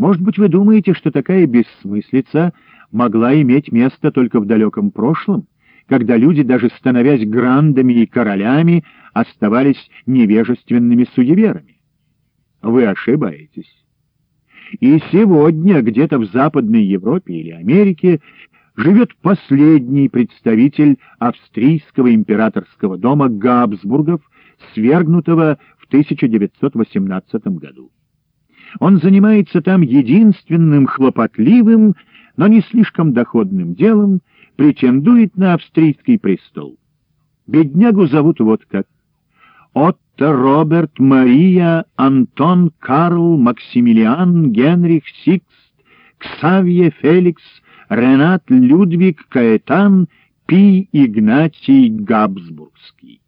Может быть, вы думаете, что такая бессмыслица могла иметь место только в далеком прошлом, когда люди, даже становясь грандами и королями, оставались невежественными суеверами? Вы ошибаетесь. И сегодня где-то в Западной Европе или Америке живет последний представитель австрийского императорского дома Габсбургов, свергнутого в 1918 году. Он занимается там единственным хлопотливым, но не слишком доходным делом, претендует на австрийский престол. Беднягу зовут вот как. Отто Роберт Мария Антон Карл Максимилиан Генрих Сикст Ксавье Феликс Ренат Людвиг Каэтан Пи Игнатий Габсбургский.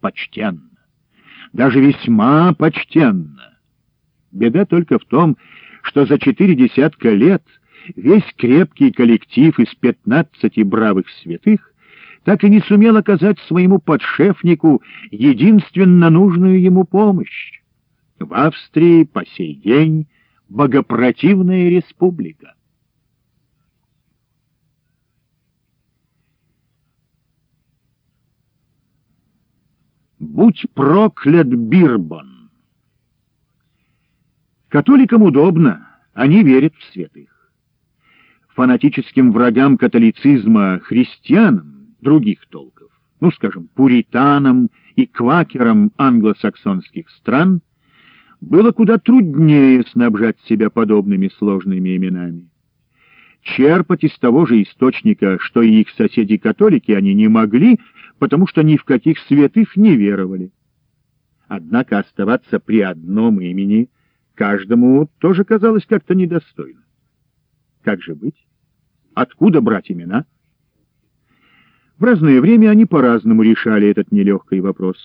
Почтенно, даже весьма почтенно. Беда только в том, что за четыре десятка лет весь крепкий коллектив из пятнадцати бравых святых так и не сумел оказать своему подшефнику единственно нужную ему помощь. В Австрии по сей день богопротивная республика. Будь проклят Бирбон! Католикам удобно, они верят в святых. Фанатическим врагам католицизма, христианам других толков, ну, скажем, пуританам и квакерам англосаксонских стран, было куда труднее снабжать себя подобными сложными именами. Черпать из того же источника, что и их соседи-католики, они не могли, потому что ни в каких святых не веровали. Однако оставаться при одном имени каждому тоже казалось как-то недостойно. Как же быть? Откуда брать имена? В разное время они по-разному решали этот нелегкий вопрос.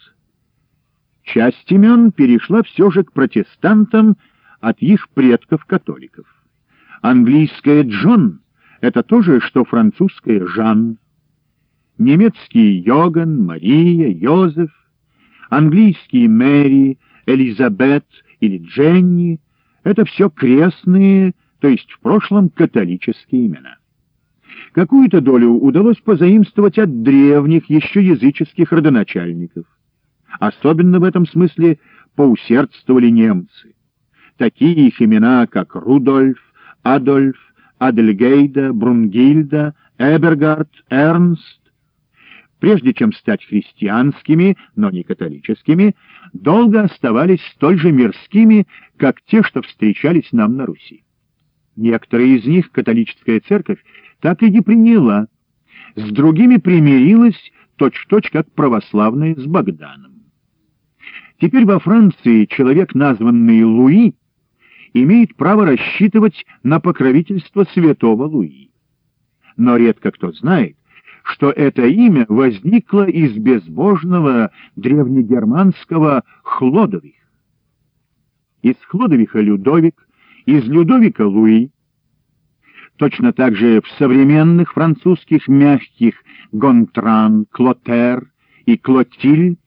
Часть имен перешла все же к протестантам от их предков-католиков. Английское «Джон» — это то же, что французское «Жан». Немецкий Йоган, Мария, Йозеф, английский Мэри, Элизабет или Дженни — это все крестные, то есть в прошлом католические имена. Какую-то долю удалось позаимствовать от древних еще языческих родоначальников. Особенно в этом смысле поусердствовали немцы. Такие их имена, как Рудольф, Адольф, Адельгейда, Брунгильда, Эбергард, Эрнст, прежде чем стать христианскими, но не католическими, долго оставались столь же мирскими, как те, что встречались нам на Руси. Некоторые из них католическая церковь так и не приняла, с другими примирилась точь-в-точь, -точь, как православная с Богданом. Теперь во Франции человек, названный Луи, имеет право рассчитывать на покровительство святого Луи. Но редко кто знает, что это имя возникло из безбожного древнегерманского Хлодових. Из Хлодовиха Людовик, из Людовика Луи. Точно так же в современных французских мягких Гонтран, Клотер и Клотильд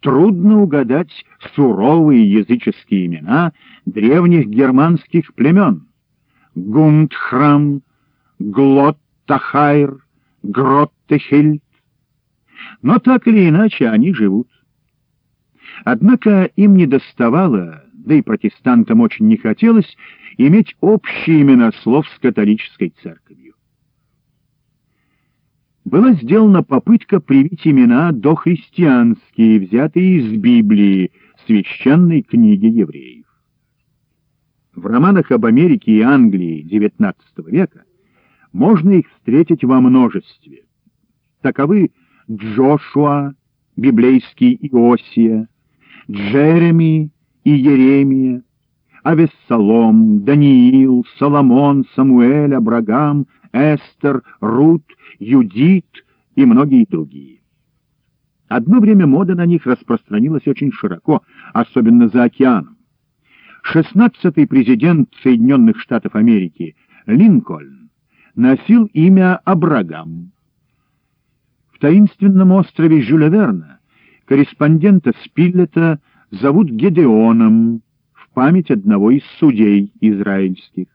трудно угадать суровые языческие имена древних германских племен. Гундхрам, Глоттахайр, Гроттехельд. Но так или иначе они живут. Однако им не доставало, да и протестантам очень не хотелось, иметь общие имена слов с католической церковью. Была сделана попытка привить имена дохристианские, взятые из Библии, священной книги евреев. В романах об Америке и Англии XIX века можно их встретить во множестве. Таковы Джошуа, библейский Иосия, Джереми и Еремия, Авессалом, Даниил, Соломон, Самуэль, Абрагам, Эстер, Рут, Юдит и многие другие. Одно время мода на них распространилась очень широко, особенно за океаном. Шестнадцатый президент Соединенных Штатов Америки Линкольн носил имя Абрагам. В таинственном острове Жюля Верна корреспондента Спиллета зовут Гедеоном, в память одного из судей израильских.